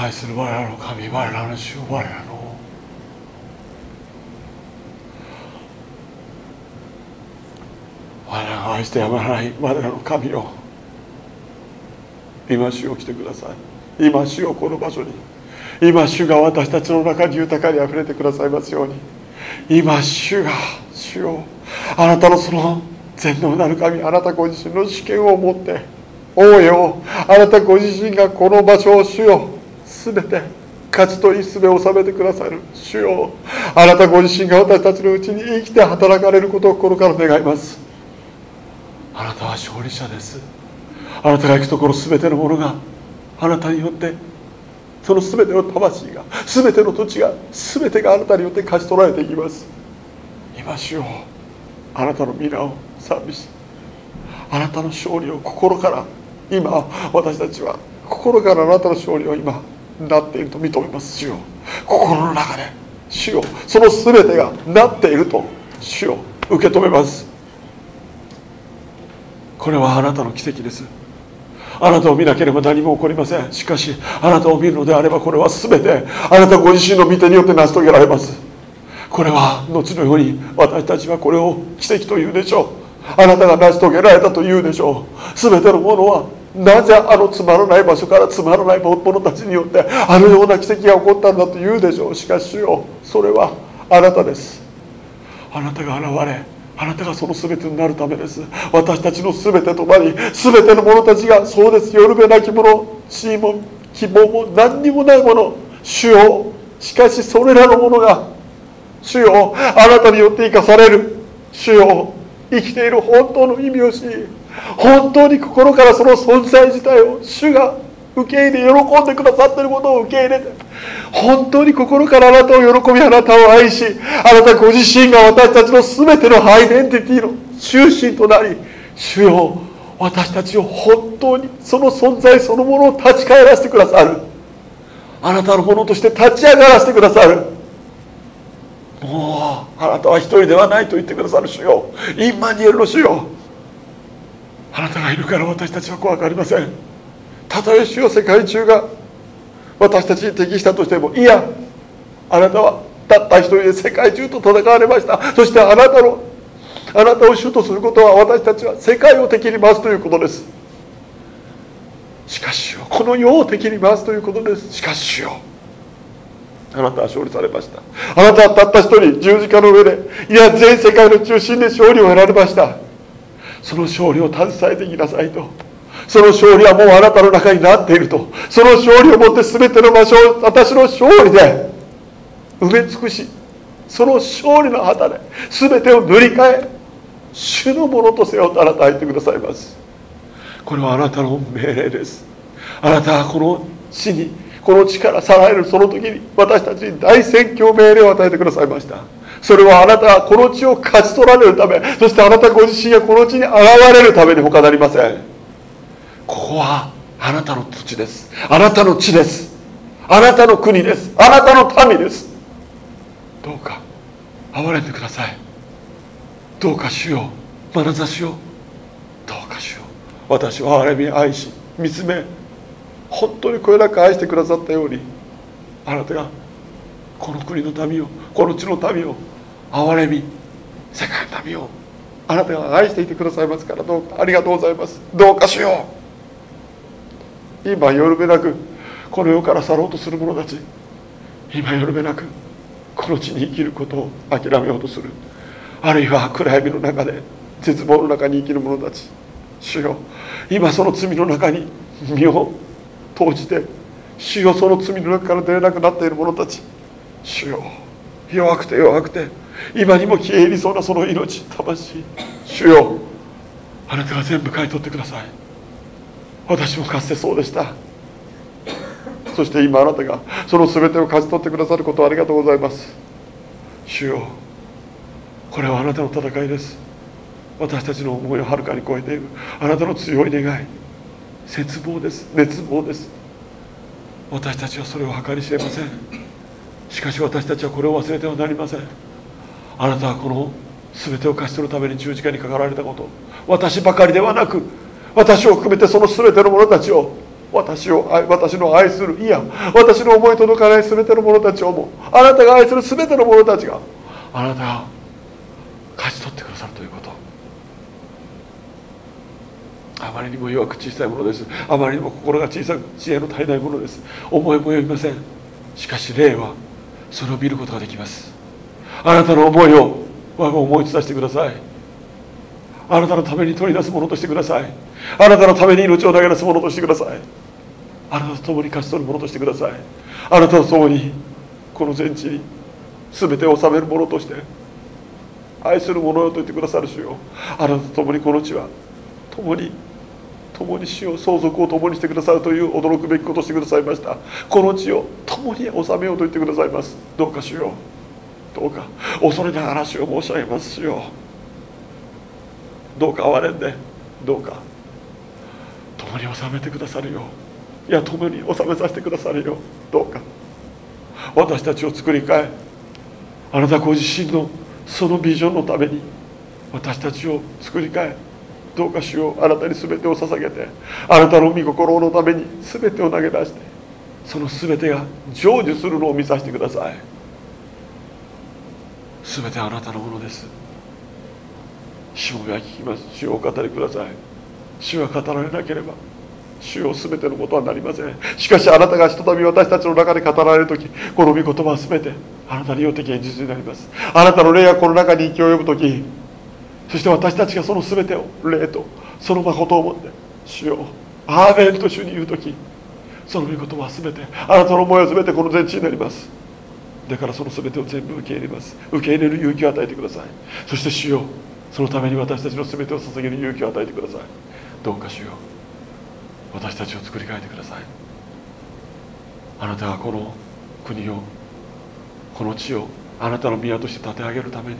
愛する我らの神我らの主我らの。我らが愛してやまない我らの神よ今主を来てください。今主をこの場所に今主が私たちの中に豊かにあふれてくださいますように今主が主をあなたのその全能なる神あなたご自身の主権を持って王よあなたご自身がこの場所を主よ全て勝ち取りすべを収めてくださる主よ。あなたご自身が私たちのうちに生きて働かれることを心から願います。あなたは勝利者です。あなたが行くところ全てのものがあなたによってその全ての魂が全ての土地が全てがあなたによって勝ち取られていきます。今主よあなたの皆を賛美しあなたの勝利を心から今私たちは心からあなたの勝利を今なっていると認めます。主よ。心の中で。主よ。その全てがなっていると。主よ。受け止めます。これはあなたの奇跡です。あなたを見なければ何も起こりません。しかしあなたを見るのであればこれは全てあなたご自身の御手によって成し遂げられます。これは後のように私たちはこれを奇跡というでしょう。あなたが成し遂げられたというでしょう。全てのものはなぜあのつまらない場所からつまらない者たちによってあのような奇跡が起こったんだと言うでしょう。しかし主よそれはあなたです。あなたが現れあなたがその全てになるためです。私たちの全てとなり全ての者たちがそうです。よるべなき者地位も希望も何にもないもの。主よしかしそれらのものが主よあなたによって生かされる。主よ生きている本当の意味を知り本当に心からその存在自体を主が受け入れ喜んでくださっていることを受け入れて本当に心からあなたを喜びあなたを愛しあなたご自身が私たちの全てのアイデンティティの中心となり主よ私たちを本当にその存在そのものを立ち返らせてくださる。あなたのものとして立ち上がらせてくださる。もうあなたは一人ではないと言ってくださる主よ。インマニエルの主よ。あなたがいるから私たちは怖くありません。たとえ主よ世界中が私たちに適したとしてもいやあなたはたった一人で世界中と戦われました。そしてあなたのあなたを主とすることは私たちは世界を敵に回すということです。しかしよこの世を敵に回すということです。しかしよあなたは勝利されました。あなたはたった一人十字架の上でいや全世界の中心で勝利を得られました。その勝利を携えていきなさいと。その勝利はもうあなたの中になっていると。その勝利をもって全ての場所を私の勝利で埋め尽くしその勝利の旗で全てを塗り替え主のものとせよとあなたは言ってくださいます。これはあなたの命令です。あなたはこの地にこの地から去られるその時に私たちに大宣教命令を与えてくださいました。それはあなたがこの地を勝ち取られるためそしてあなたご自身がこの地に現れるために他なりません。ここはあなたの土地です。あなたの地です。あなたの国です。あなたの民です。どうか憐れんでください。どうか主よ。う眼差しを。どうか主よ。う私を憐れみ愛し見つめ本当にこれなく愛してくださったようにあなたがこの国の民をこの地の民を憐れみ世界の民をあなたが愛していてくださいますからどうかありがとうございます。どうかしよう。今よるべなくこの世から去ろうとする者たち今よるべなくこの地に生きることを諦めようとする。あるいは暗闇の中で絶望の中に生きる者たち主よ今その罪の中に身を投じて主よその罪の中から出れなくなっている者たち主よ。弱くて弱くて今にも消え入りそうなその命魂。主よあなたが全部買い取ってください。私もかつてそうでした。そして今あなたがその全てを勝ち取ってくださることをありがとうございます。主よこれはあなたの戦いです。私たちの思いをはるかに超えている。あなたの強い願い。絶望です。熱望です。私たちはそれを計り知れません。しかし私たちはこれを忘れてはなりません。あなたはこの全てを勝ち取るために十字架にかかられたこと私ばかりではなく私を含めてその全ての者たちを私を私の愛するいや私の思い届かない全ての者たちをもあなたが愛する全ての者たちがあなたが勝ち取ってくださるということ。あまりにも弱く小さいものです。あまりにも心が小さく知恵の足りないものです。思いもよびません。しかし霊はそれを見ることができます。あなたの思いを我が思い伝えしてください。あなたのために取り出すものとしてください。あなたのために命を投げ出すものとしてください。あなたと共に勝ち取るものとしてください。あなたと共にこの全地に全てを治めるものとして愛する者よと言ってくださる主よ。あなたと共にこの地は共に共に死を相続を共にしてくださるという驚くべきことをしてくださいました。この地を共に治めようと言ってくださいます。どうか主よ。うどうか。恐れながら主を申し上げます主よ。うどうか憐れんで。どうか。共に治めてくださるよ。いや共に治めさせてくださるよ。どうか。私たちを作り変えあなたご自身のそのビジョンのために私たちを作り変えどうか主よあなたに全てを捧げてあなたの御心のために全てを投げ出してその全てが成就するのを見させてください。全てあなたのものです。主が聞きます。主をお語りください。主は語られなければ主を全てのことはなりません。しかしあなたがひとたび私たちの中で語られる時この御言葉は全てあなたによって現実になります。あなたの霊がこの中に勢いを呼ぶ時そして私たちがその全てを霊とその誠を持って主よアーメンと主に言う時その御言葉は全てあなたの思いは全てこの全地になります。だからその全てを全部受け入れます。受け入れる勇気を与えてください。そして主よそのために私たちの全てを捧げる勇気を与えてください。どうか主よ私たちを作り変えてください。あなたがこの国をこの地をあなたの宮として立て上げるために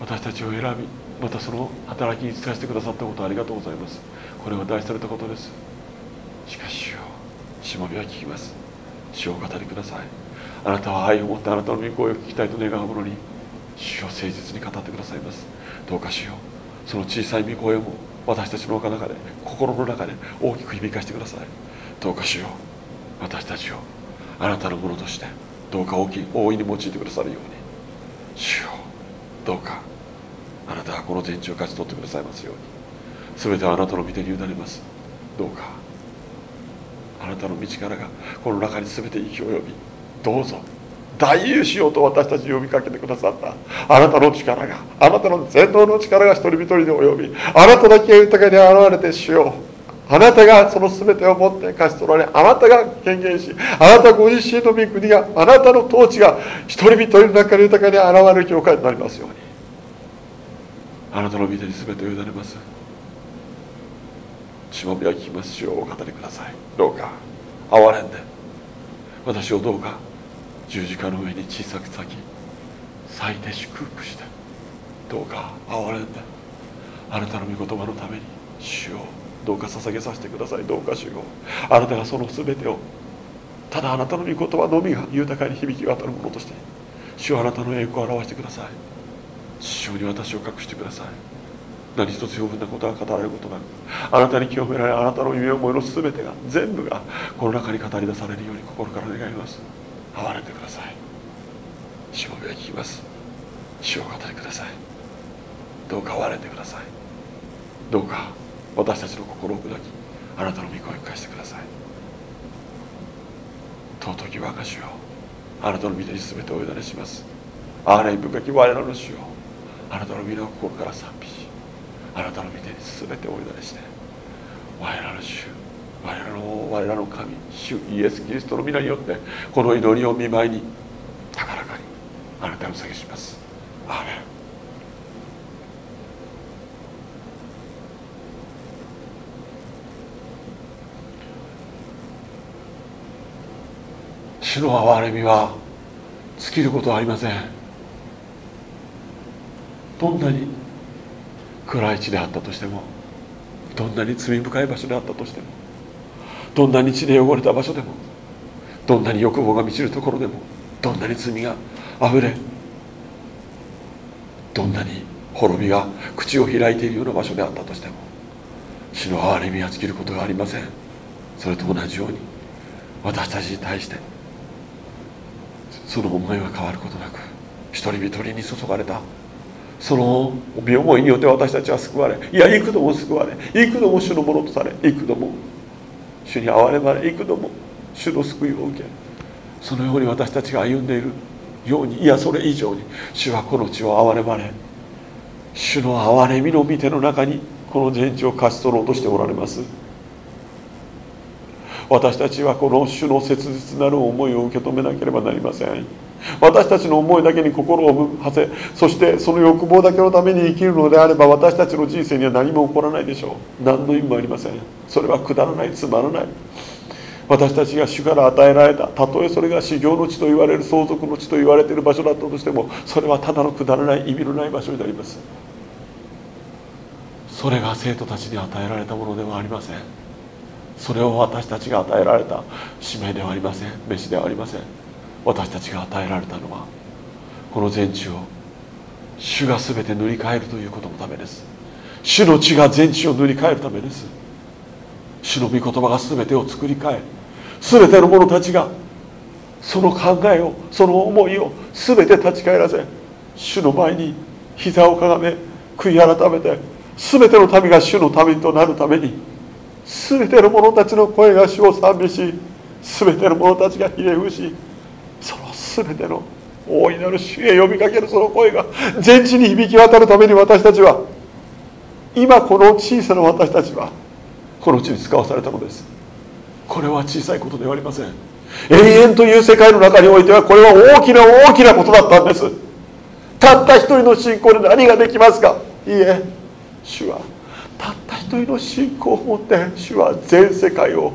私たちを選びまたその働きに使わせてくださったことありがとうございます。これは大されたことです。しかし主よしもべは聞きます。主を語りください。あなたは愛を持ってあなたの御声を聞きたいと願う者に主を誠実に語ってくださいます。どうかしよう。その小さい御声も私たちの中で心の中で大きく響かせてください。どうかしよう。私たちをあなたのものとしてどうか大きい大いに用いてくださるように。主よどうか。あなたがこの全地を勝ち取ってくださいますように。全てはあなたの御手に委ねます。どうか。あなたの道からがこの中に全て息を呼びどうぞ。大優しようと私たちに呼びかけてくださった。あなたの力があなたの全能の力が一人一人で及びあなただけが豊かに現れてしよ。うあなたがその全てを持って勝ち取られあなたが権限しあなたご自身の御国があなたの統治が一人一人の中で豊かに現れる教会となりますように。あなたの御手に全てを委ねます。しもべは聞きます主をお語りください。どうか憐れんで。私をどうか十字架の上に小さく裂き裂いて祝福して。どうか憐れんで。あなたの御言葉のために主をどうか捧げさせてください。どうか主を。あなたがその全てを。ただあなたの御言葉のみが豊かに響き渡るものとして。主はあなたの栄光を表してください。主に私を隠してください。何一つ余分なことが語られることなく。あなたに清められあなたの夢思いの全てが全部がこの中に語り出されるように心から願います。憐れんでください。主を聞きます。主を語りください。どうか憐れんでください。どうか私たちの心を砕きあなたの御声を返してください。尊き我が主よあなたの御手に全てお委ねします。あれ深き我らの主よあなたの皆を心から賛美しあなたの御手に全てお委ねして我らの主我らの我らの神主イエス・キリストの皆によってこの祈りを見舞いに高らかにあなたを下げします。アーメン。主の憐れみは尽きることはありません。どんなに暗い地であったとしてもどんなに罪深い場所であったとしてもどんなに血で汚れた場所でもどんなに欲望が満ちるところでもどんなに罪があふれどんなに滅びが口を開いているような場所であったとしても死の憐れみは尽きることがありません。それと同じように私たちに対してその思いは変わることなく一人一人に注がれた。その身思いによって私たちは救われいや幾度も救われ幾度も主のものとされ幾度も主に憐れまれ幾度も主の救いを受けそのように私たちが歩んでいるようにいやそれ以上に主はこの地を憐れまれ主の憐れみの御手の中にこの全地を勝ち取ろうとしておられます。私たちはこの主の切実なる思いを受け止めなければなりません。私たちの思いだけに心を向かせそしてその欲望だけのために生きるのであれば私たちの人生には何も起こらないでしょう。何の意味もありません。それはくだらないつまらない。私たちが主から与えられたたとえそれが修行の地と言われる相続の地と言われている場所だったとしてもそれはただのくだらない意味のない場所になります。それが生徒たちに与えられたものではありません。それを私たちが与えられた使命ではありません。飯ではありません。私たちが与えられたのはこの全地を主が全て塗り替えるということのためです。主の血が全地を塗り替えるためです。主の御言葉が全てを作り変え全ての者たちがその考えをその思いを全て立ち返らせ主の前に膝をかがめ悔い改めて全ての民が主の民となるために全ての者たちの声が主を賛美し全ての者たちがひれ伏しその全ての大いなる主へ呼びかけるその声が全地に響き渡るために私たちは今この小さな私たちはこの地に使わされたのです。これは小さいことではありません。永遠という世界の中においてはこれは大きな大きなことだったんです。たった一人の信仰で何ができますか？いいえ主はたった一人の信仰を持って主は全世界を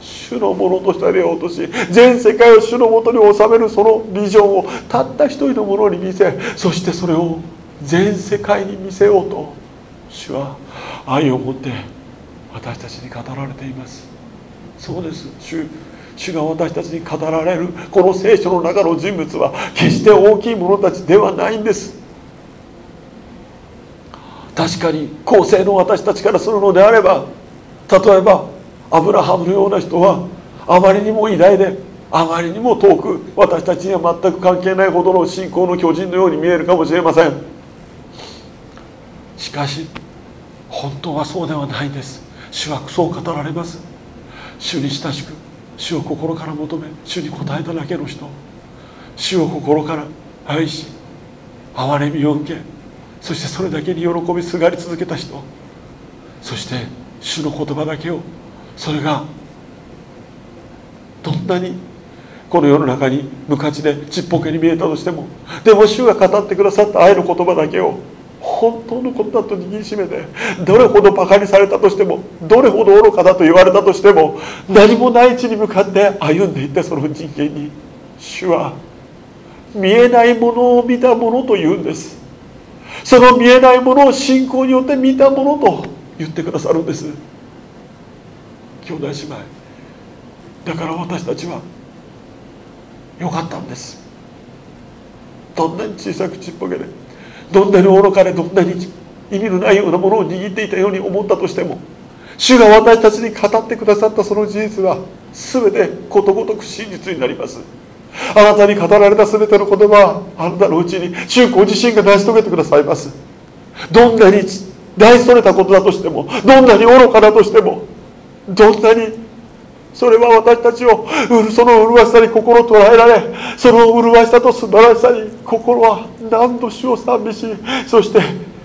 主のものとして得ようとし全世界を主のもとに収めるそのビジョンをたった一人のものに見せそしてそれを全世界に見せようと主は愛を持って私たちに語られています。そうです。主主が私たちに語られるこの聖書の中の人物は決して大きい者たちではないんです。確かに後世の私たちからするのであれば例えばアブラハムのような人はあまりにも偉大であまりにも遠く私たちには全く関係ないほどの信仰の巨人のように見えるかもしれません。しかし本当はそうではないです。主はそう語られます。主に親しく主を心から求め主に応えただけの人。主を心から愛し憐れみを受けそしてそれだけに喜びすがり続けた人そして主の言葉だけをそれがどんなにこの世の中に無価値でちっぽけに見えたとしてもでも主が語ってくださった愛の言葉だけを本当のことだと握りしめてどれほどバカにされたとしてもどれほど愚かだと言われたとしても何もない地に向かって歩んでいったその人間に主は見えないものを見たものと言うんです。その見えないものを信仰によって見たものと言ってくださるんです。兄弟姉妹。だから私たちはよかったんです。どんなに小さくちっぽけでどんなに愚かでどんなに意味のないようなものを握っていたように思ったとしても主が私たちに語ってくださったその事実は全てことごとく真実になります。あなたに語られた全ての言葉はあなたのうちに主ご自身が成し遂げてくださいます。どんなに大それたことだとしてもどんなに愚かだとしてもどんなにそれは私たちをその麗しさに心を捉えられその麗しさと素晴らしさに心は何度主を賛美しそして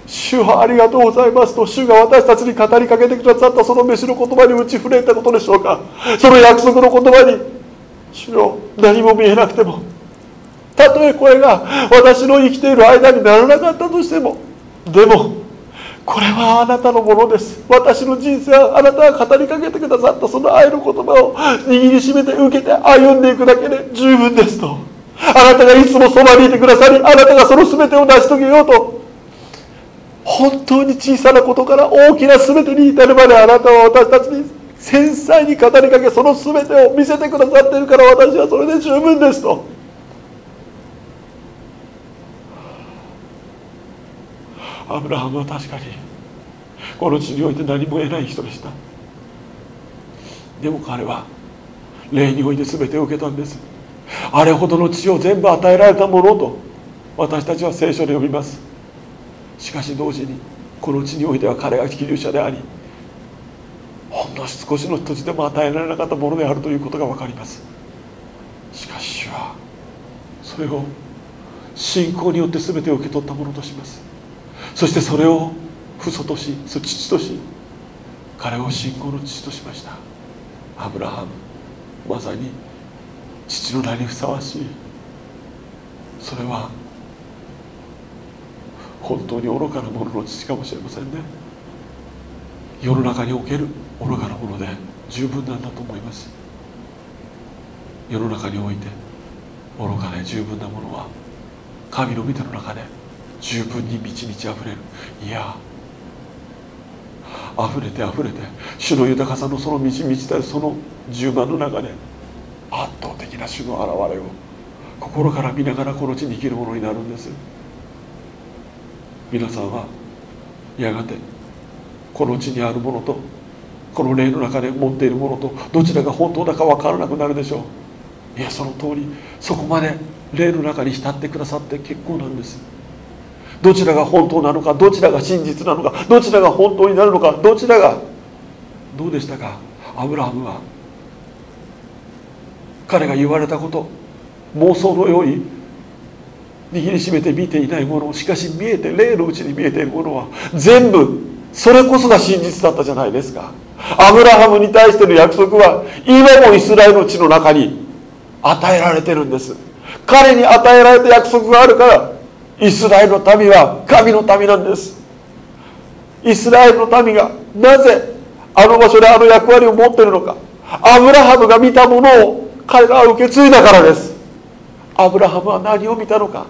主はありがとうございますと主が私たちに語りかけてくださったその飯の言葉に打ち触れたことでしょうか。その約束の言葉に主よ何も見えなくてもたとえ声が私の生きている間にならなかったとしてもでもこれはあなたのものです。私の人生はあなたが語りかけてくださったその愛の言葉を握りしめて受けて歩んでいくだけで十分ですと。あなたがいつもそばにいてくださりあなたがその全てを成し遂げようと。本当に小さなことから大きな全てに至るまであなたは私たちに繊細に語りかけその全てを見せてくださっているから私はそれで十分ですと。アブラハムは確かにこの地において何も得ない人でした。でも彼は霊において全てを受けたんです。あれほどの地を全部与えられたものと私たちは聖書で読みます。しかし同時にこの地においては彼が希流者であり少しの土地でも与えられなかったものであるということが分かります。しかし主はそれを信仰によって全てを受け取ったものとします。そしてそれを父祖とし父とし彼を信仰の父としました。アブラハムまさに父の名にふさわしい。それは本当に愚かなものの父かもしれませんね。世の中における愚かなもので十分なんだと思います。世の中において愚かで十分なものは神の御手の中で十分に満ち満ち溢れる。いや溢れて溢れて主の豊かさのその満ち満ちたその十万の中で圧倒的な主の現れを心から見ながらこの地に生きるものになるんです。皆さんはやがてこの地にあるものとこの霊の中で持っているものとどちらが本当だか分からなくなるでしょう。いやその通り。そこまで霊の中に浸ってくださって結構なんです。どちらが本当なのかどちらが真実なのかどちらが本当になるのかどちらがどうでしたか？アブラハムは彼が言われたこと妄想のように握りしめて見ていないものしかし見えて霊のうちに見えているものは全部それこそが真実だったじゃないですか。アブラハムに対しての約束は今もイスラエルの地の中に与えられてるんです。彼に与えられた約束があるからイスラエルの民は神の民なんです。イスラエルの民がなぜあの場所であの役割を持ってるのか。アブラハムが見たものを彼らは受け継いだからです。アブラハムは何を見たのか。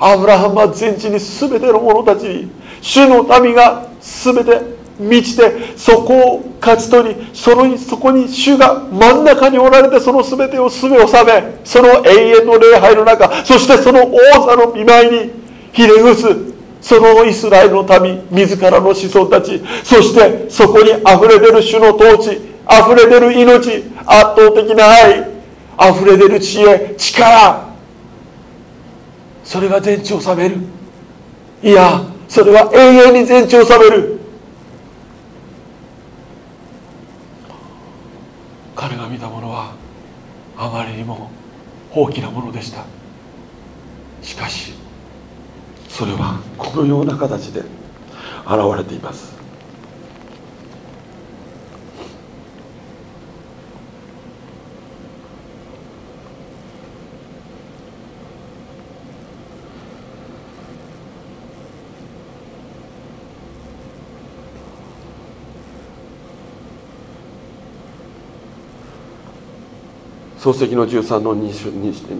アブラハムは全地に全ての者たちに主の民が全て満ちてそこを勝ち取りそのそこに主が真ん中におられてその全てを全を治めその永遠の礼拝の中そしてその王座の見舞いにひれ伏すそのイスラエルの民自らの子孫たちそしてそこにあふれ出る主の統治あふれ出る命圧倒的な愛あふれ出る知恵力それが全地を治める。いやそれは永遠に全地を治める。彼が見たものはあまりにも大きなものでした。しかしそれはこのような形で現れています。漱石の13の 2,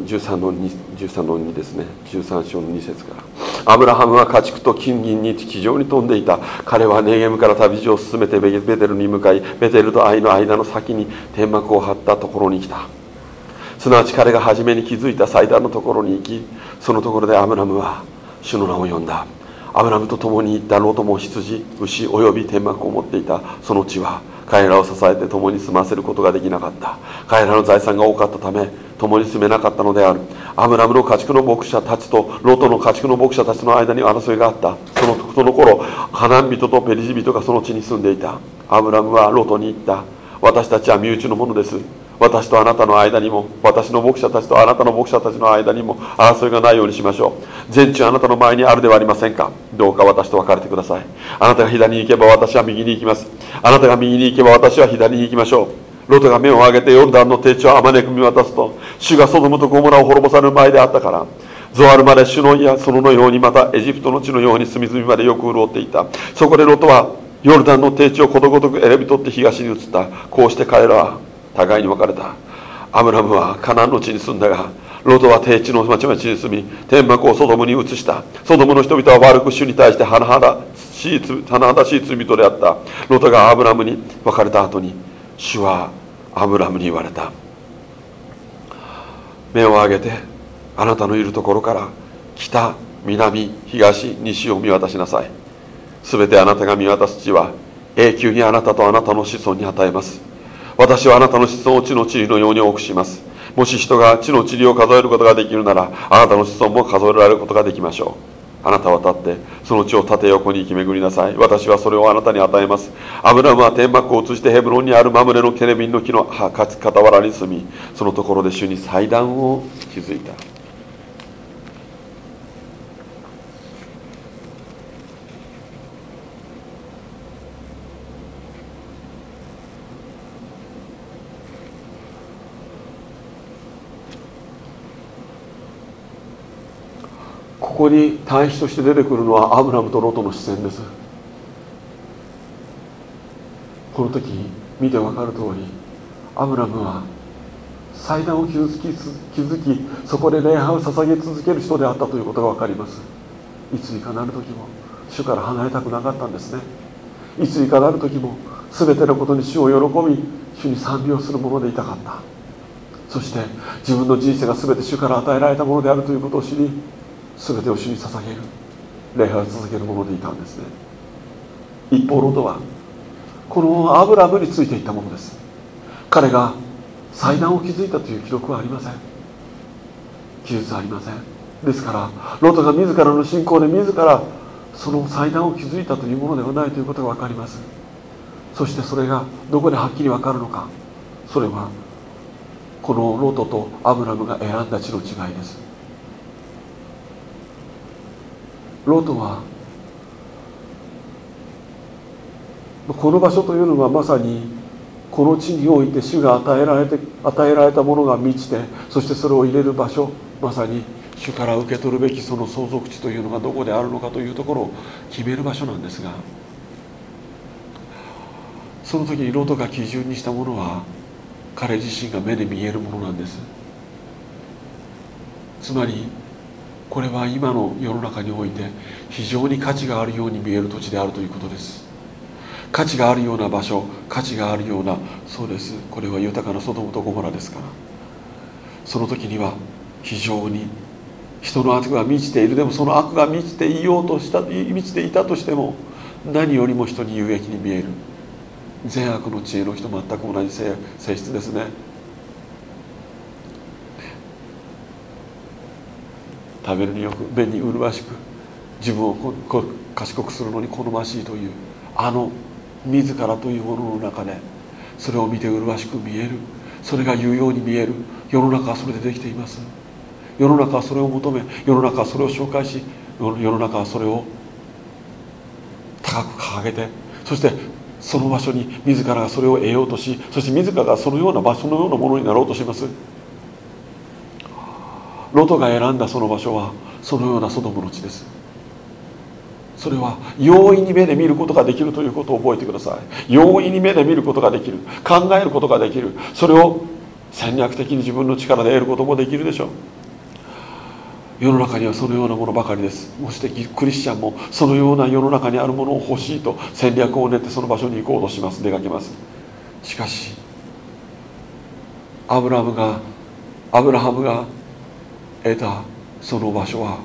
13の 2, 13の2ですね。13章の2節から。アブラハムは家畜と金銀に地上に飛んでいた。彼はネゲムから旅路を進めてベテルに向かいベテルと愛の間の先に天幕を張ったところに来た。すなわち彼が初めに気づいた祭壇のところに行きそのところでアブラムは主の名を呼んだ。アブラムと共に行ったロトも羊牛および天幕を持っていた。その地は彼らを支えて共に住ませることができなかった。彼らの財産が多かったため共に住めなかったのである。アムラムの家畜の牧者たちとロトの家畜の牧者たちの間に争いがあった。そのその頃ハナン人とペリジ人がその地に住んでいた。アムラムはロトに言った。私たちは身内の者です。私とあなたの間にも私の牧者たちとあなたの牧者たちの間にも争いがないようにしましょう。全地あなたの前にあるではありませんか？どうか私と別れてください。あなたが左に行けば私は右に行きます。あなたが右に行けば私は左に行きましょう。ロトが目を上げてヨルダンの低地をあまねく見渡すと主がソドムとゴモラを滅ぼされる前であったからゾワルまで主のやそののようにまたエジプトの地のように隅々までよく潤っていた。そこでロトはヨルダンの低地をことごとく選び取って東に移った。こうして彼らは互いに別れた。アムラムはカナンの地に住んだがロトは低地の町々に住み天幕をソドムに移した。ソドムの人々は悪く主に対して甚だしい罪人であった。ロトがアブラムに別れた後に主はアブラムに言われた。目を上げてあなたのいるところから北南東西を見渡しなさい。すべてあなたが見渡す地は永久にあなたとあなたの子孫に与えます。私はあなたの子孫を地の地理のように多くします。もし人が地の地理を数えることができるならあなたの子孫も数えられることができましょう。あなたは立ってその地を縦横に行き巡りなさい。私はそれをあなたに与えます。アブラムは天幕を移してヘブロンにあるマムレのケレビンの木の傍らに住みそのところで主に祭壇を築いた。ここに対比として出てくるのはアブラムとロトの視線です。この時見て分かる通りアブラムは祭壇を築き築きそこで礼拝を捧げ続ける人であったということが分かります。いついかなる時も主から離れたくなかったんですね。いついかなる時も全てのことに主を喜び主に賛美をするものでいたかった。そして自分の人生が全て主から与えられたものであるということを知り全てを主に捧げる。礼拝を続けるものでいたんですね。一方ロトはこのアブラムについていったものです。彼が祭壇を築いたという記録はありません。記述はありません。ですからロトが自らの信仰で自らその祭壇を築いたというものではないということが分かります。そしてそれがどこではっきり分かるのか。それはこのロトとアブラムが選んだ地の違いです。ロトはこの場所というのはまさにこの地において主が与えられて与えられたものが満ちてそしてそれを入れる場所まさに主から受け取るべきその相続地というのがどこであるのかというところを決める場所なんですがその時にロトが基準にしたものは彼自身が目で見えるものなんです。つまりこれは今の世の中において非常に価値があるように見える土地であるということです。価値があるような場所価値があるようなそうです。これは豊かなソドムとゴモラですから。その時には非常に人の悪が満ちている。でもその悪が満ちていようとした満ちていたとしても何よりも人に有益に見える。善悪の知恵の人全く同じ性質ですね。食べるによく目に麗しく自分を賢くするのに好ましいというあの自らというものの中でそれを見て麗しく見える。それが言うように見える。世の中はそれでできています。世の中はそれを求め世の中はそれを紹介し世の中はそれを高く掲げてそしてその場所に自らがそれを得ようとしそして自らがそのような場所のようなものになろうとします。ロトが選んだその場所はそのようなソドムの地です。それは容易に目で見ることができるということを覚えてください。容易に目で見ることができる。考えることができる。それを戦略的に自分の力で得ることもできるでしょう。世の中にはそのようなものばかりです。もしてクリスチャンもそのような世の中にあるものを欲しいと戦略を練ってその場所に行こうとします。出かけます。しかしアブラムがアブラハムが得たその場所は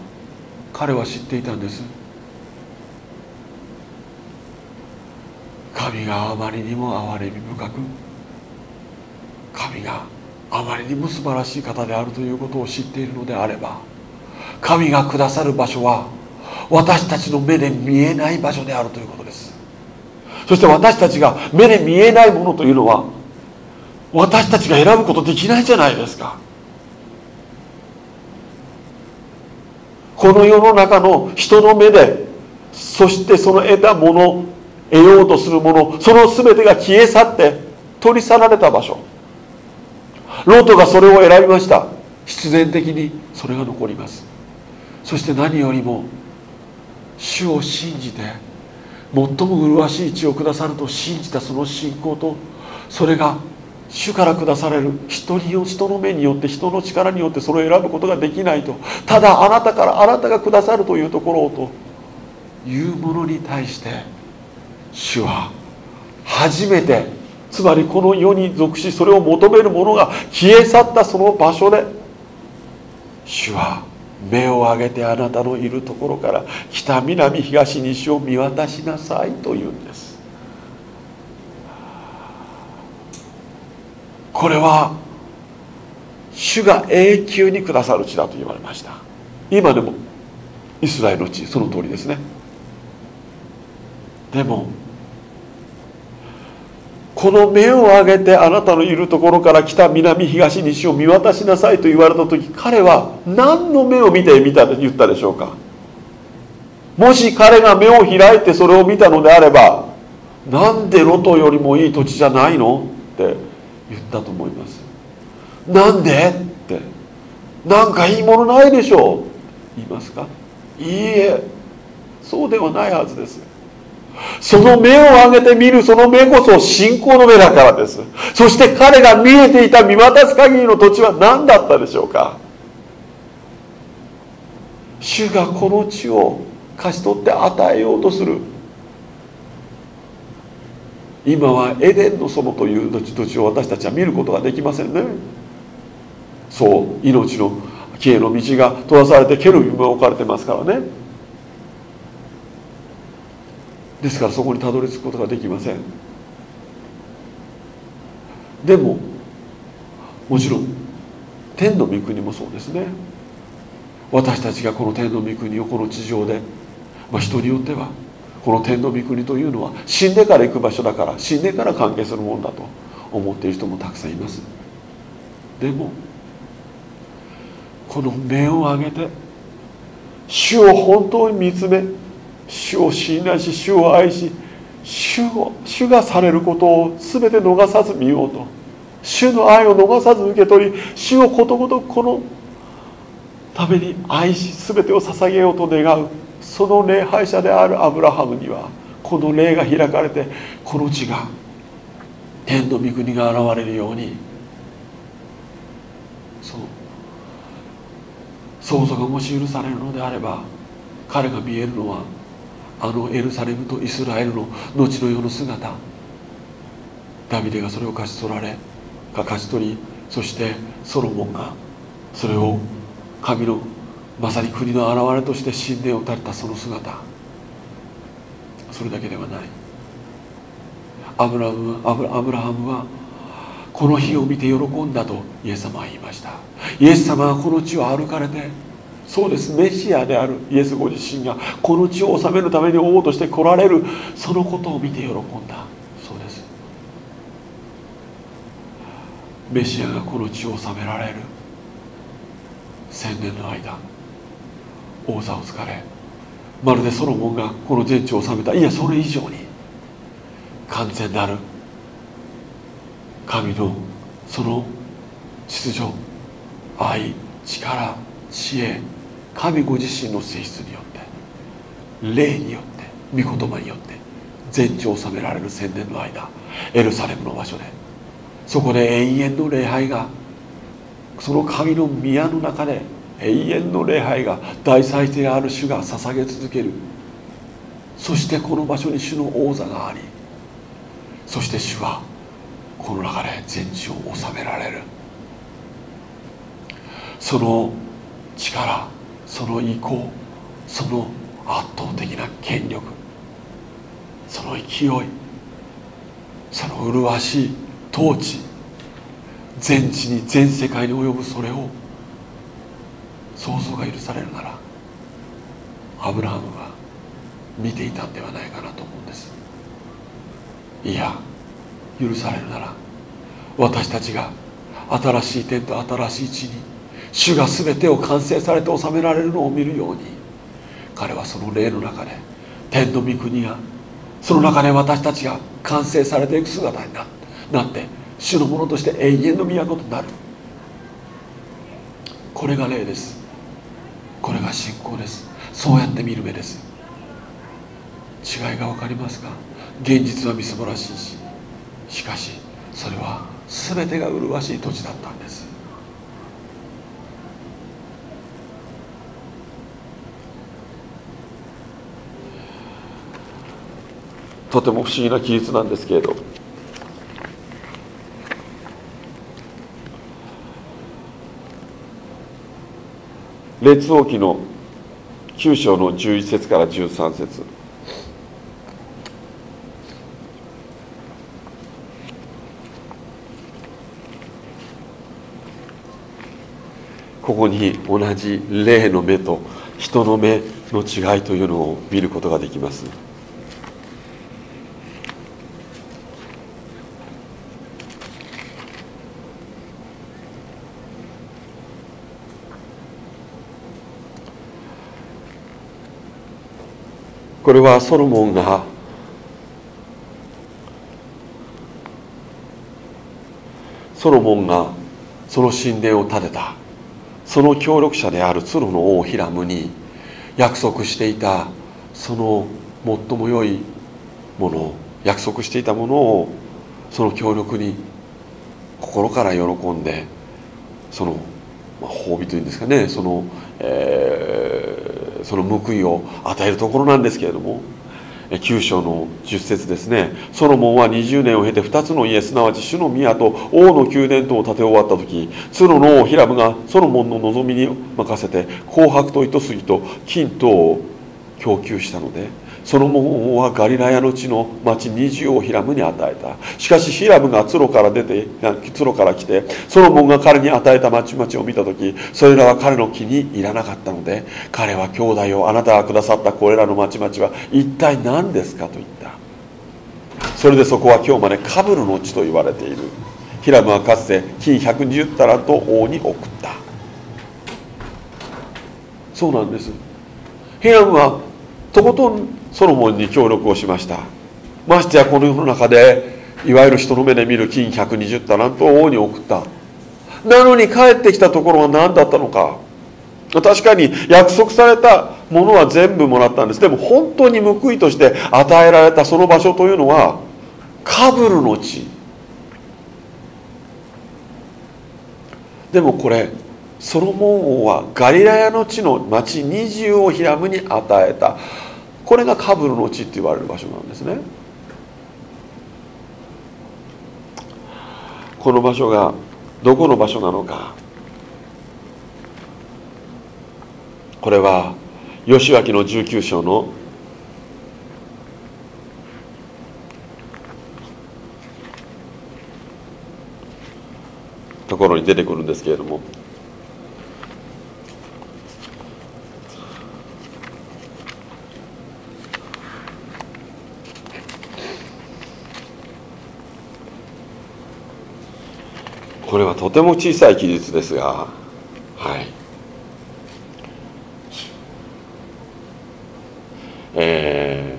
彼は知っていたんです。神があまりにも憐れみ深く神があまりにも素晴らしい方であるということを知っているのであれば神がくださる場所は私たちの目で見えない場所であるということです。そして私たちが目で見えないものというのは私たちが選ぶことできないじゃないですか。この世の中の人の目でそしてその得たもの得ようとするものその全てが消え去って取り去られた場所。ロートがそれを選びました。必然的にそれが残ります。そして何よりも主を信じて最も麗しい地をくださると信じたその信仰とそれが主から下される人に人の目によって人の力によってそれを選ぶことができないと。ただあなたからあなたが下さるというところをというものに対して主は初めてつまりこの世に属しそれを求める者が消え去ったその場所で主は目を上げてあなたのいるところから北南東西を見渡しなさいというんです。これは主が永久にくださる地だと言われました。今でもイスラエルの地その通りですね。でもこの目を上げてあなたのいるところから北南東西を見渡しなさいと言われた時彼は何の目を見て見たと言ったでしょうか。もし彼が目を開いてそれを見たのであればなんでロトよりもいい土地じゃないの？って言ったと思います。なんで？って。なんかいいものないでしょ？う言いますか？いいえ。そうではないはずです。その目を上げて見るその目こそ信仰の目だからです。そして彼が見えていた見渡す限りの土地は何だったでしょうか？主がこの地を勝ち取って与えようとする。今はエデンの園という土地を私たちは見ることができませんね。そう命の木への道が閉ざされてケルビムが置かれてますからね。ですからそこにたどり着くことができません。でももちろん天の御国もそうですね。私たちがこの天の御国をこの地上で、まあ、人によってはこの天の御国というのは死んでから行く場所だから死んでから関係するものだと思っている人もたくさんいます。でもこの目を上げて主を本当に見つめ主を信頼し主を愛し主を主がされることを全て逃さず見ようと主の愛を逃さず受け取り主をことごとくこのために愛し全てを捧げようと願う。その礼拝者であるアブラハムにはこの霊が開かれてこの地が天の御国が現れるようにそう想像がもし許されるのであれば彼が見えるのはあのエルサレムとイスラエルの後の世の姿。ダビデがそれを勝ち取られ勝ち取りそしてソロモンがそれを神のまさに国の現れとして神殿を打たれたその姿。それだけではない。アブラムアブアブラハムはこの日を見て喜んだとイエス様は言いました。イエス様はこの地を歩かれてそうですメシアであるイエスご自身がこの地を治めるために王として来られるそのことを見て喜んだ。そうです。メシアがこの地を治められる。千年の間。王座をつかれまるでソロモンがこの全地を治めた。いやそれ以上に。完全なる。神のその秩序愛力知恵神ご自身の性質によって霊によって御言葉によって全地を治められる千年の間エルサレムの場所でそこで永遠の礼拝がその神の宮の中で永遠の礼拝が大祭司である主が捧げ続ける。そしてこの場所に主の王座がありそして主はこの中で全地を治められる。その力その意向その圧倒的な権力その勢いその麗しい統治全地に全世界に及ぶそれを想像が許されるならアブラハムは見ていたんではないかなと思うんです。いや許されるなら私たちが新しい天と新しい地に主が全てを完成されて収められるのを見るように彼はその霊の中で天の御国がその中で私たちが完成されていく姿になって主のものとして永遠の都となる。これが霊です。これが信仰です。そうやって見る目です。違いが分かりますか？現実はみすぼらしいし。しかしそれは全てが麗しい土地だったんです。とても不思議な記述なんですけれど。列王記の9章の11節から13節ここに同じ霊の目と人の目の違いというのを見ることができます。これはソロモンがソロモンがその神殿を建てたその協力者である鶴の王ヒラムに約束していたその最も良いもの約束していたものをその協力に心から喜んでその、ま、褒美というんですかねその、え、その報いを与えるところなんですけれども9章の10節ですね。ソロモンは20年を経て2つの家すなわち主の宮と王の宮殿とを建て終わった時角の王ヒラムがソロモンの望みに任せて紅白と糸杉と金とを供給したのでソロモンはガリラヤの地の町20をヒラムに与えた。しかしヒラムがツロから出てツロから来てソロモンが彼に与えた町々を見た時それらは彼の気に入らなかったので彼は兄弟をあなたがくださったこれらの町々は一体何ですかと言った。それでそこは今日までカブルの地と言われている。ヒラムはかつて金120タラント王に送った。そうなんです。ヒラムはとことんソロモンに協力をしました。ましてやこの世の中でいわゆる人の目で見る金120タラントを王に送った。なのに帰ってきたところは何だったのか。確かに約束されたものは全部もらったんです。でも本当に報いとして与えられたその場所というのはカブルの地。でもこれソロモン王はガリラヤの地の町20をヒラムに与えた。これがカブルの地って言われる場所なんですね。この場所がどこの場所なのか。これは吉脇の19章のところに出てくるんですけれども。これはとても小さい記述ですがはい。え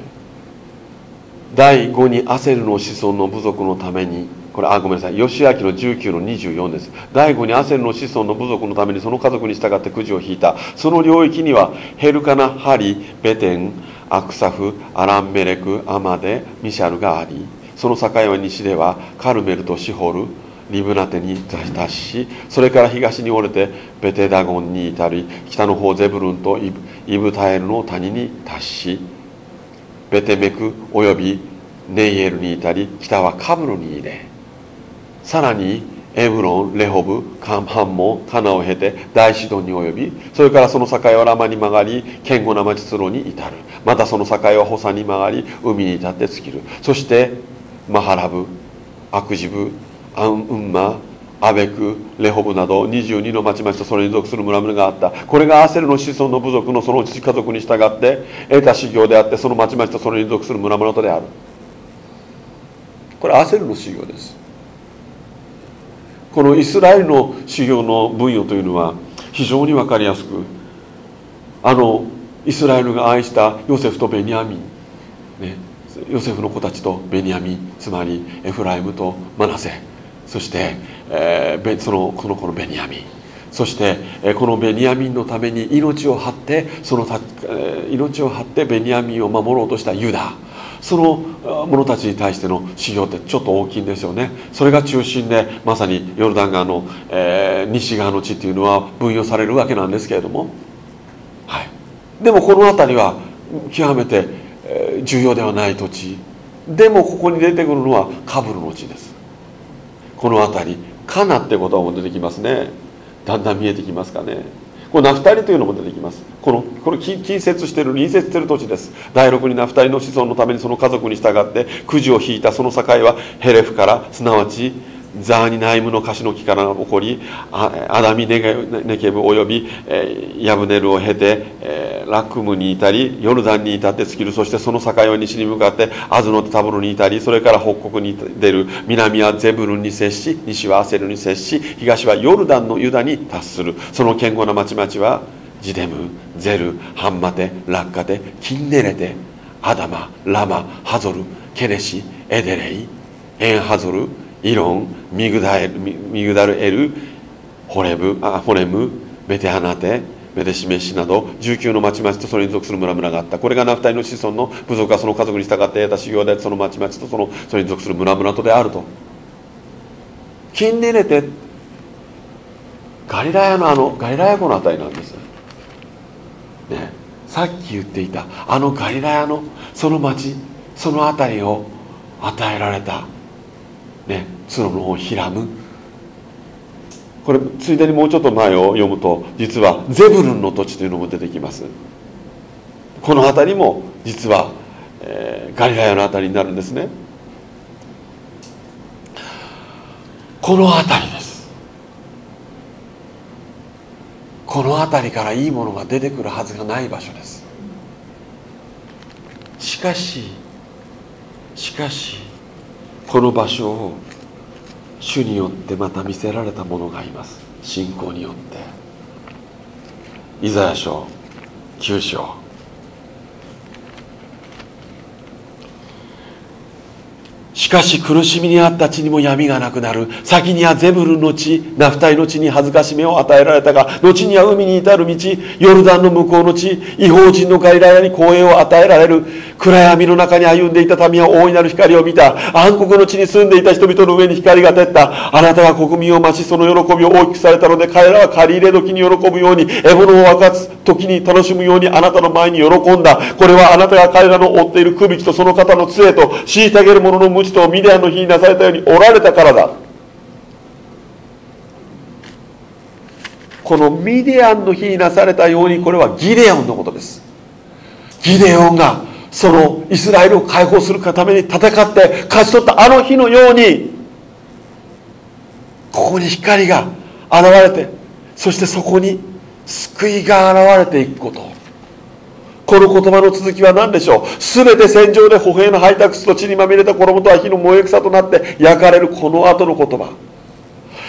ー、第5にアセルの子孫の部族のためにこれあごめんなさい。義明の19の24です。第5にアセルの子孫の部族のためにその家族に従ってくじを引いた。その領域にはヘルカナハリベテンアクサフアランメレクアマデミシャルがありその境は西ではカルメルとシホルリブナテに達しそれから東に折れてベテダゴンに至り北の方ゼブルンとイブタエルの谷に達しベテメクおよびネイエルに至り北はカブロに入れ。さらにエブロンレホブカンハンモカナを経て大シドンに及びそれからその境はラマに曲がり堅固な町ツロに至る。またその境はホサに曲がり海に至って尽きる。そしてマハラブアクジブアンウンマアベクレホブなど22の町々とそれに属する村々があった。これがアセルの子孫の部族のその父家族に従って得た修行であってその町々とそれに属する村々とである。これアセルの修行です。このイスラエルの修行の分野というのは非常に分かりやすくあのイスラエルが愛したヨセフとベニヤミン、ね、ヨセフの子たちとベニヤミンつまりエフライムとマナセ。そして、えー、そのこの子のベニヤミ。ンそして、このベニヤミンのために命を張ってそのた、えー、命を張ってベニヤミンを守ろうとしたユダ。その者たちに対しての修行ってちょっと大きいんですよね。それが中心でまさにヨルダン川の、えー、西側の地っていうのは分与されるわけなんですけれども、はい、でもこの辺りは極めて、重要ではない土地。でもここに出てくるのはカブルの地です。この辺りカナって言葉も出てきますね。だんだん見えてきますかね。このナフタリというのも出てきます。このこれ近接している隣接している土地です。第六にナフタリの子孫のためにその家族に従ってくじを引いたその境はヘレフからすなわちザーニナイムのカシの木から起こりアダミネケブおよび、ヤブネルを経て、ラクムにいたりヨルダンに至って尽きるそしてその境は西に向かってアズノタブルにいたりそれから北国に出る南はゼブルンに接し西はアセルに接し東はヨルダンのユダに達する。その堅固な町々はジデムゼルハンマテラッカテキンネレテアダマラマハゾルケネシエデレイエンハゾルイロンミグダエルミグダルエルホレブあホレムベテハナテメデシメシなど19の町々とそれに属する村々があった。これがナフタリの子孫の部族がその家族に従って得た修行でその町々とそのそれに属する村々とであると。近年ネテガリラヤのあのガリラヤ湖のあたりなんです。ねさっき言っていたあのガリラヤのその町その辺りを与えられた。ね角のヒラムこれついでにもうちょっと前を読むと実はゼブルンの土地というのも出てきます。この辺りも実は、えー、ガリラヤの辺りになるんですね。この辺りです。この辺りからいいものが出てくるはずがない場所です。しかししかしこの場所を主によってまた見せられたものがいます。信仰によって。イザヤ書9章。しかし苦しみにあった地にも闇がなくなる。先にはゼブルの地ナフタイの地に恥ずかしめを与えられたが後には海に至る道ヨルダンの向こうの地違法人のガイラヤに光栄を与えられる。暗闇の中に歩んでいた民は大いなる光を見た。暗黒の地に住んでいた人々の上に光が照った。あなたが国民を増しその喜びを大きくされたので彼らは借り入れ時に喜ぶように獲物を分かつ時に楽しむようにあなたの前に喜んだ。これはあなたが彼らの追っているくびきとその方の杖と虐げる者の無知とミディアンの日になされたようにおられたからだ。このミディアンの日になされたようにこれはギデオンのことです。ギデオンがそのイスラエルを解放するために戦って勝ち取ったあの日のようにここに光が現れてそしてそこに救いが現れていくこと。この言葉の続きは何でしょう？全て戦場で歩兵の配達と地にまみれた衣とは火の燃え草となって焼かれるこの後の言葉。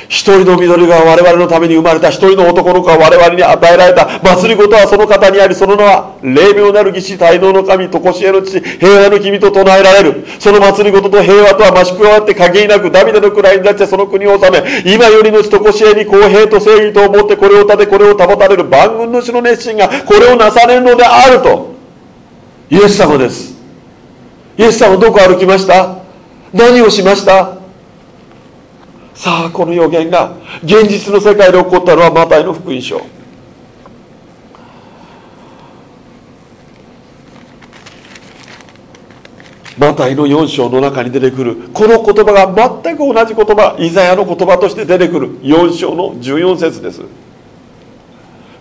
一人の緑が我々のために生まれた一人の男の子が我々に与えられた祭り事はその方にありその名は霊妙なる義士大能の神とこしえの父平和の君と唱えられる。その祭り事と平和とは増し加わって限りなくダビデの位に立ってその国を治め今よりの地とこしえに公平と正義と思ってこれを立てこれを保たれる万軍の主の熱心がこれをなされるのであると。イエス様です。イエス様どこ歩きました？何をしました？さあこの予言が現実の世界で起こったのはマタイの福音書。マタイの4章の中に出てくる。この言葉が全く同じ言葉イザヤの言葉として出てくる。4章の14節です。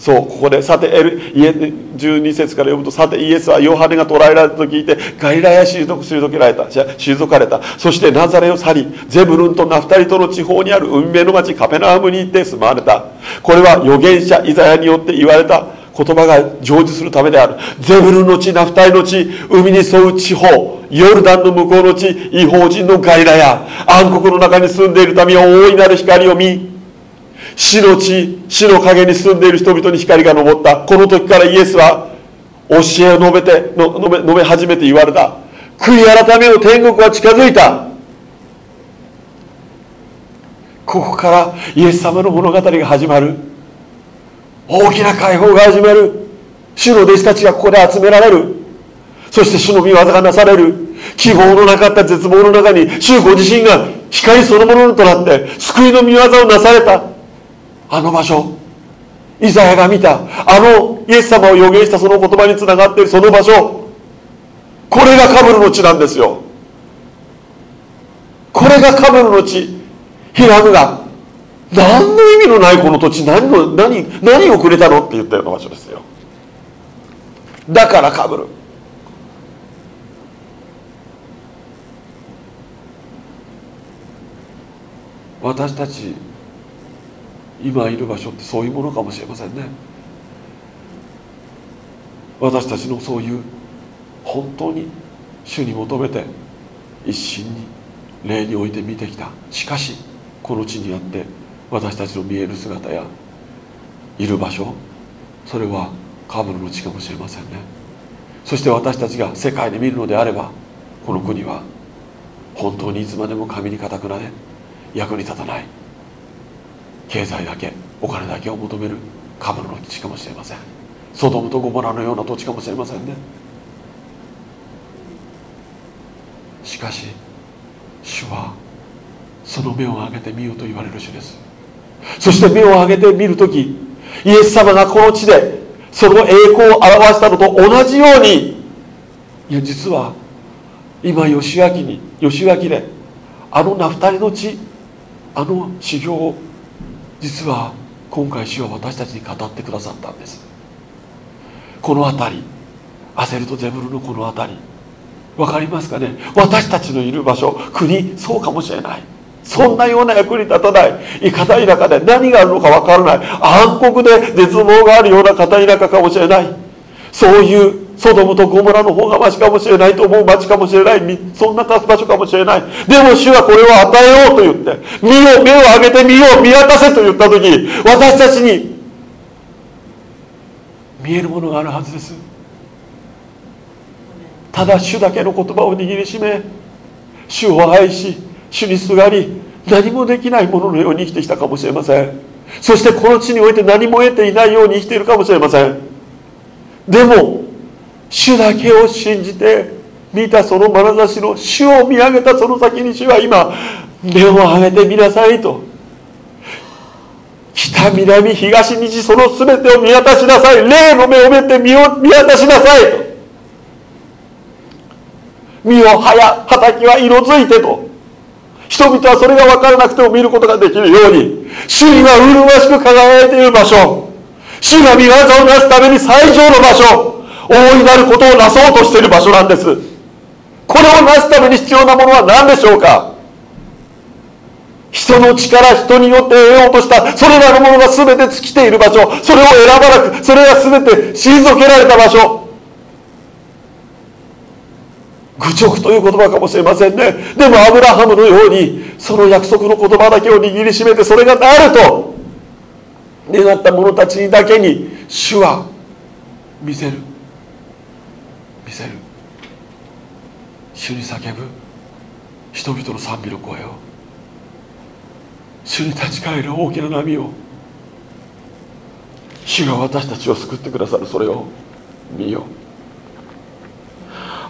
そうここでさて12節から読むとさてイエスはヨハネが捕らえられたと聞いてガリラヤ退けられた。退かれた。そしてナザレを去りゼブルンとナフタリとの地方にある海辺の町カペナームに行って住まわれた。これは預言者イザヤによって言われた。言葉が成就するためである。ゼブルンの地ナフタリの地海に沿う地方。ヨルダンの向こうの地違法人のガイラヤ暗黒の中に住んでいる民は大いなる光を見死の地死の陰に住んでいる人々に光が昇った。この時からイエスは教えを述べて述べ述べ始めて言われた。悔い改めの天国は近づいた。ここからイエス様の物語が始まる。大きな解放が始まる。主の弟子たちがここで集められる。そして主の御業がなされる。希望のなかった絶望の中に主ご自身が光そのものとなって救いの御業をなされた。あの場所。イザヤが見た。あのイエス様を予言したその言葉につながっているその場所。これがカブルの地なんですよ。これがカブルの地。ヒラムが何の意味のないこの土地？何の何何をくれたの？って言ったような場所ですよ。だからカブル。私たち今いる場所ってそういうものかもしれませんね。私たちのそういう本当に主に求めて一心に霊において見てきた。しかしこの地にあって私たちの見える姿やいる場所それはカブルの地かもしれませんね。そして私たちが世界で見るのであればこの国は本当にいつまでも神にかたくなで役に立たない。経済だけお金だけを求めるカブルの地かもしれません。ソドムとゴモラのような土地かもしれませんね。しかし主はその目を上げてみようと言われる主です。そして目を上げてみる時イエス様がこの地でその栄光を表したのと同じようにいや実は今吉脇に吉脇であのナフタリの地あの修行を実は今回主は私たちに語ってくださったんです。この辺りアセルとゼブルのこの辺り分かりますかね？私たちのいる場所国そうかもしれない。そんなような役に立たない。片田舎で何があるのか分からない。暗黒で絶望があるような片田舎かもしれない。そういうソドムとゴモラの方がマシかもしれないと思う町かもしれない。そんな場所かもしれない。でも主はこれを与えようと言って見よ目を上げてみよう見渡せと言った時私たちに見えるものがあるはずです。ただ主だけの言葉を握りしめ主を愛し主にすがり何もできないもののように生きてきたかもしれません。そしてこの地において何も得ていないように生きているかもしれません。でも主だけを信じて見たその眼差しの主を見上げたその先に主は今目を上げてみなさいと。北南東西その全てを見渡しなさい。霊の目を見て見見渡しなさいと。身をはや畑は色づいてと。人々はそれが分からなくても見ることができるように。主には麗しく輝いている場所。主が御業をなすために最上の場所。大いなることをなそうとしている場所なんです。これをなすために必要なものは何でしょうか？人の力人によって得ようとしたそれらのものが全て尽きている場所それを選ばなくそれが全て退けられた場所。愚直という言葉かもしれませんね。でもアブラハムのようにその約束の言葉だけを握りしめてそれがなると願った者たちだけに主は見せる。せる。主に叫ぶ。人々の賛美の声を。主に立ち返る大きな波を。主が私たちを救ってくださるそれを。見よ。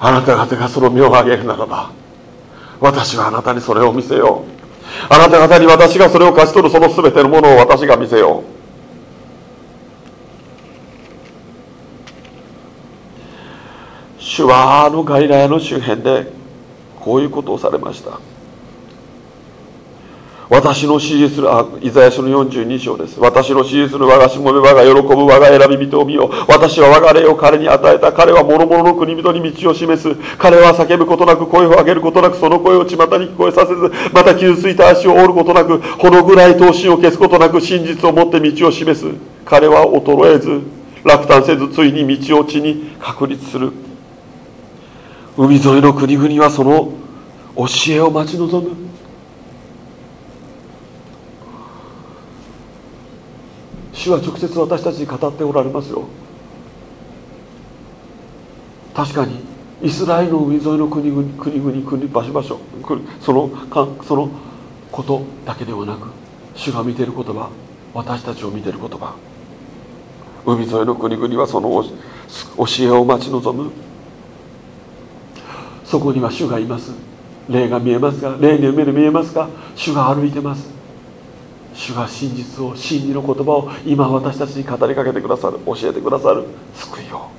あなた方がその身を上げるならば。私はあなたにそれを見せよう。あなた方に私がそれを勝ち取るその全てのものを私が見せよう。主はあのガリラヤの周辺でこういうことをされました。私の指示するあイザヤ書の42章です。私の指示する我がしもべ我が喜ぶ我が選び人を見よ。私は我が霊を彼に与えた。彼は諸々の国人に道を示す。彼は叫ぶことなく声を上げることなくその声を巷に聞こえさせず。また傷ついた足を折ることなくほのぐらい闘心を消すことなく真実をもって道を示す。彼は衰えず落胆せずついに道を地に確立する。海沿いの国々はその教えを待ち望む。主は直接私たちに語っておられますよ。確かにイスラエルの海沿いの国々国々国場所場所そのかそのことだけではなく主が見ている言葉私たちを見ている言葉海沿いの国々はその教えを待ち望む。そこには主がいます。霊が見えますが霊の目で見えますか？主が歩いてます。主が真実を真理の言葉を今私たちに語りかけてくださる教えてくださる救いを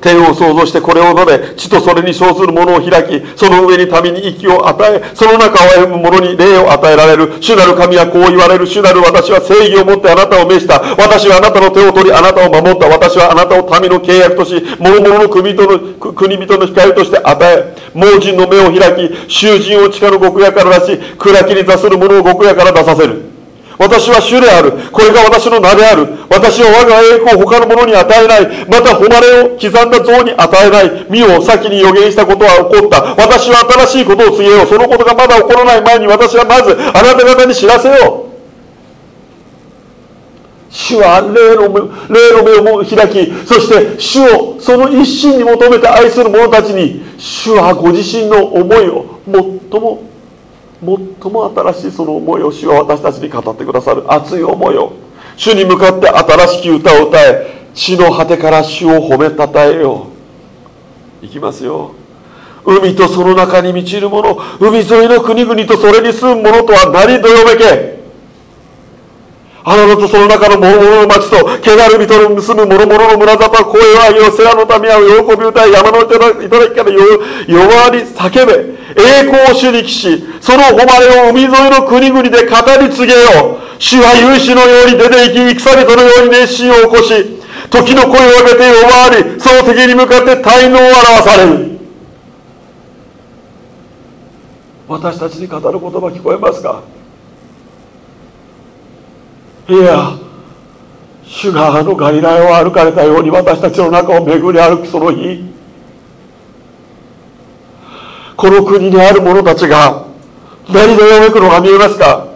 天を創造してこれを述べ地とそれに称するものを開きその上に民に息を与えその中を歩む者に霊を与えられる。主なる神はこう言われる。主なる私は正義をもってあなたを召した。私はあなたの手を取りあなたを守った。私はあなたを民の契約とし諸々の国人の国人の光として与え盲人の目を開き囚人を地下の極夜から出し暗きに座する者を極夜から出させる。私は主である。これが私の名である。私は我が栄光を他の者に与えない。また誉れを刻んだ像に与えない。身を先に予言したことは起こった。私は新しいことを告げよう。そのことがまだ起こらない前に私はまずあなた方に知らせよう。主は霊の霊の目を開き、そして主をその一心に求めて愛する者たちに、主はご自身の思いを最も最も新しいその思いを主は私たちに語ってくださる。熱い思いを。主に向かって新しき歌を歌え。地の果てから主を褒めたたえよう。いきますよ。海とその中に満ちるもの。海沿いの国々とそれに住む者とは何どよめけ。あなたとその中の諸々の町と、汚る人の結む諸々の村里は声を上げよ、セラの民は喜び歌い、山の頂から弱り叫べ。栄光を主に帰し、その誉れを海沿いの国々で語り継げよ。主は勇士のように出て行き、戦人のように熱心を起こし、時の声を上げて弱り、その敵に向かって滞納を表される。私たちに語る言葉聞こえますか？いや主があのガリラヤを歩かれたように私たちの中を巡り歩くその日この国にある者たちが何でよめくのが見えますか？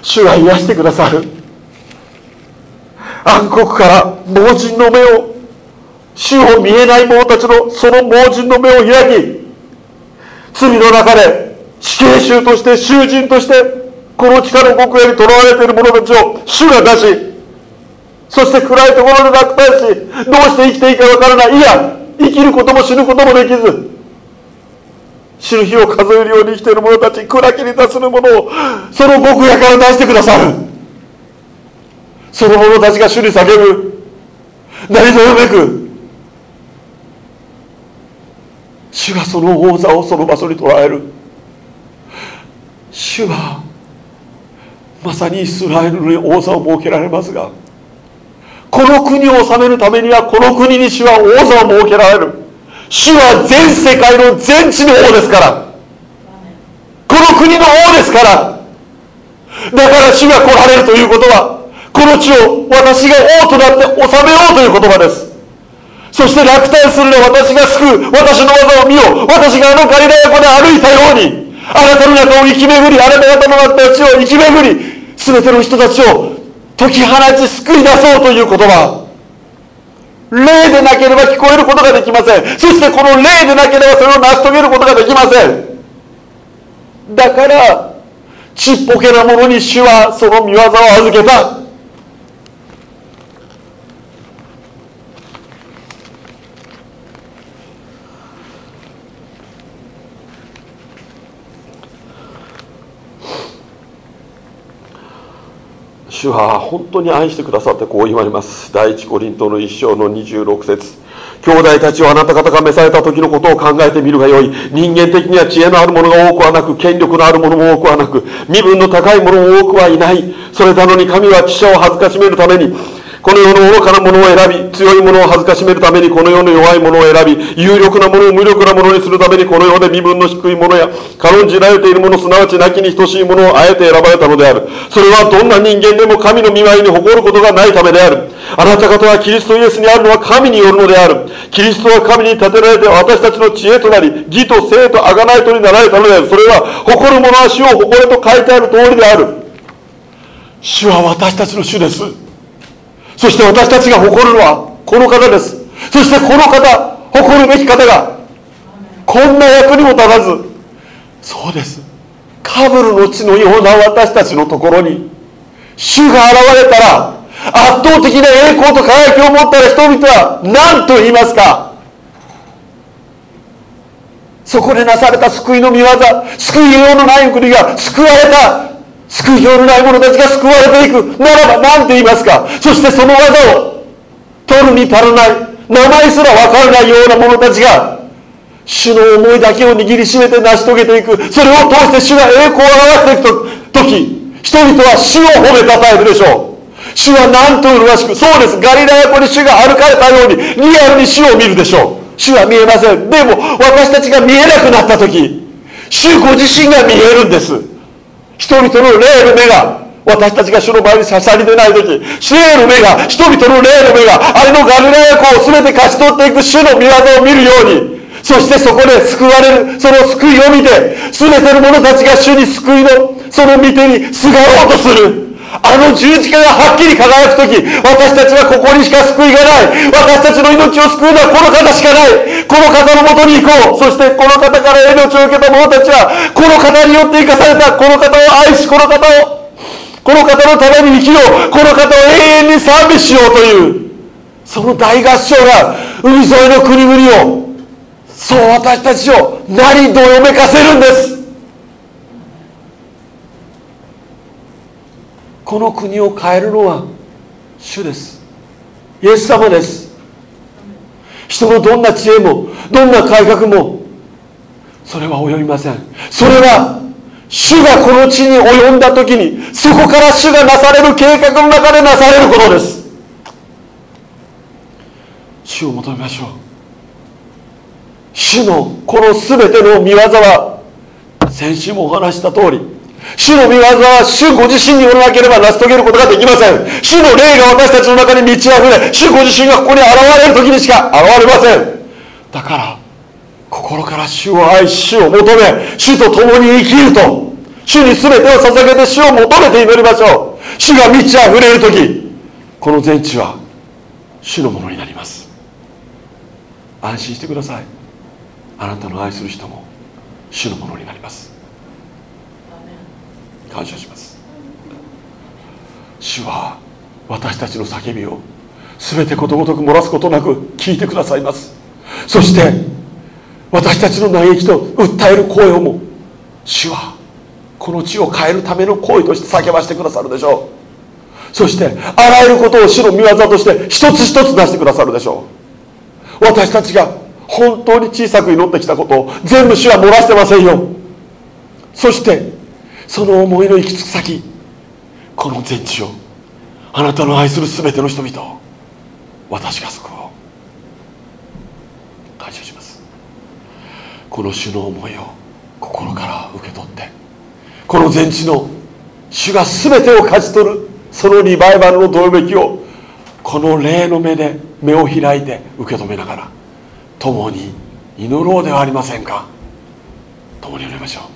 主が癒してくださる。暗黒から盲人の目を主を見えない者たちのその盲人の目を開き罪の中で死刑囚として囚人としてこの地下の極夜にとらわれている者たちを主が出しそして暗いところで落胆しどうして生きていいかわからないいや生きることも死ぬこともできず死ぬ日を数えるように生きている者たち暗きに立つる者をその極夜から出してくださる。その者たちが主に叫ぶ。何とよめく主がその王座をその場所に捉える。主はまさにイスラエルに王座を設けられますがこの国を治めるためにはこの国に主は王座を設けられる。主は全世界の全地の王ですから。この国の王ですから。だから主が来られるということはこの地を私が王となって治めようという言葉です。そして落胆するの私が救う。私の技を見よう。私があのガリラヤ湖で歩いたようにあなたの中を生き巡りあなた方の中の地を生き巡り全ての人たちを解き放ち救い出そうという言葉。霊でなければ聞こえることができません。そしてこの霊でなければそれを成し遂げることができません。だからちっぽけなものに主はその見業を預けた。主は本当に愛してくださってこう言われます。第一コリントの一章の26節。兄弟たちをあなた方が召された時のことを考えてみるがよい。人間的には知恵のあるものが多くはなく権力のあるものも多くはなく身分の高いものも多くはいない。それなのに神は記者を恥ずかしめるためにこの世の愚かなものを選び、強いものを恥ずかしめるためにこの世の弱いものを選び、有力なものを無力なものにするためにこの世で身分の低いものや、軽んじられているもの、すなわち亡きに等しいものをあえて選ばれたのである。それはどんな人間でも神の見舞いに誇ることがないためである。あなた方はキリストイエスにあるのは神によるのである。キリストは神に立てられて私たちの知恵となり、義と生と贖いとになられたのである。それは、誇る者は主を誇れと書いてある通りである。主は私たちの主です。そして私たちが誇るのはこの方です。そしてこの方誇るべき方がこんな役にも立たずそうです。カブルの地のような私たちのところに主が現れたら圧倒的な栄光と輝きを持ったら人々は何と言いますかそこでなされた救いの御業救いようのない国が救われた救いようのない者たちが救われていく。ならば何て言いますか？そしてその技を取るに足らない名前すら分からないような者たちが主の思いだけを握りしめて成し遂げていく。それを通して主が栄光を表していく時人々は主を褒めたたえるでしょう。主はなんと麗しくそうです。ガリラヤ湖に主が歩かれたようにリアルに主を見るでしょう。主は見えません。でも私たちが見えなくなった時主ご自身が見えるんです。人々の霊の目が私たちが主の前に刺さりでない時主への目が人々の霊の目があれのガルレヤ湖を全て勝ち取っていく主の御業を見るようにそしてそこで救われるその救いを見て全ての者たちが主に救いのその御手にすがろうとする。あの十字架がはっきり輝く時私たちはここにしか救いがない。私たちの命を救うのはこの方しかない。この方のもとに行こう。そしてこの方から命を受けた者たちはこの方によって生かされた。この方を愛しこの方をこの方のために生きよう。この方を永遠に賛美しようというその大合唱が海沿いの国々をそう私たちを何どよめかせるんです。この国を変えるのは主です。イエス様です。人のどんな知恵もどんな改革もそれは及びません。それは主がこの地に及んだ時にそこから主がなされる計画の中でなされることです。主を求めましょう。主のこの全ての見業は先週もお話した通り主の見業は主ご自身によらなければ成し遂げることができません。主の霊が私たちの中に満ち溢れ主ご自身がここに現れる時にしか現れません。だから心から主を愛し主を求め主と共に生きると主に全てを捧げて主を求めて祈りましょう。主が満ち溢れる時この全地は主のものになります。安心してください。あなたの愛する人も主のものになります。感謝します。主は私たちの叫びを全てことごとく漏らすことなく聞いてくださいます。そして私たちの嘆きと訴える声をも主はこの地を変えるための行為として叫ばしてくださるでしょう。そしてあらゆることを主の御業として一つ一つ出してくださるでしょう。私たちが本当に小さく祈ってきたことを全部主は漏らしてませんよ。そしてその思いの行き着く先この全地をあなたの愛する全ての人々を私が救おう。感謝します。この主の思いを心から受け取ってこの全地の主が全てを勝ち取るそのリバイバルのどよめきをこの霊の目で目を開いて受け止めながら共に祈ろうではありませんか。共に祈りましょう。